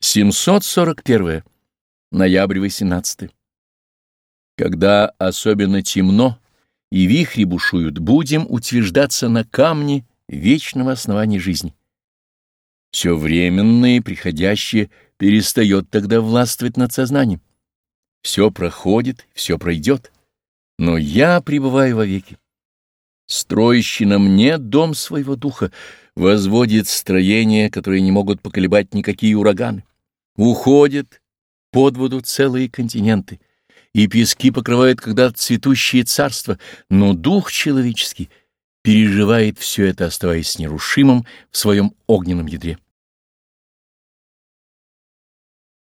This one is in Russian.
741. Ноябрь 18. Когда особенно темно и вихри бушуют, будем утверждаться на камне вечного основания жизни. Все временное и приходящее перестает тогда властвовать над сознанием. Все проходит, все пройдет, но я пребываю вовеки. Строящий на мне дом своего духа возводит строения, которые не могут поколебать никакие ураганы. Уходят под воду целые континенты, и пески покрывают когда-то цветущие царства, но дух человеческий переживает все это, оставаясь нерушимым в своем огненном ядре.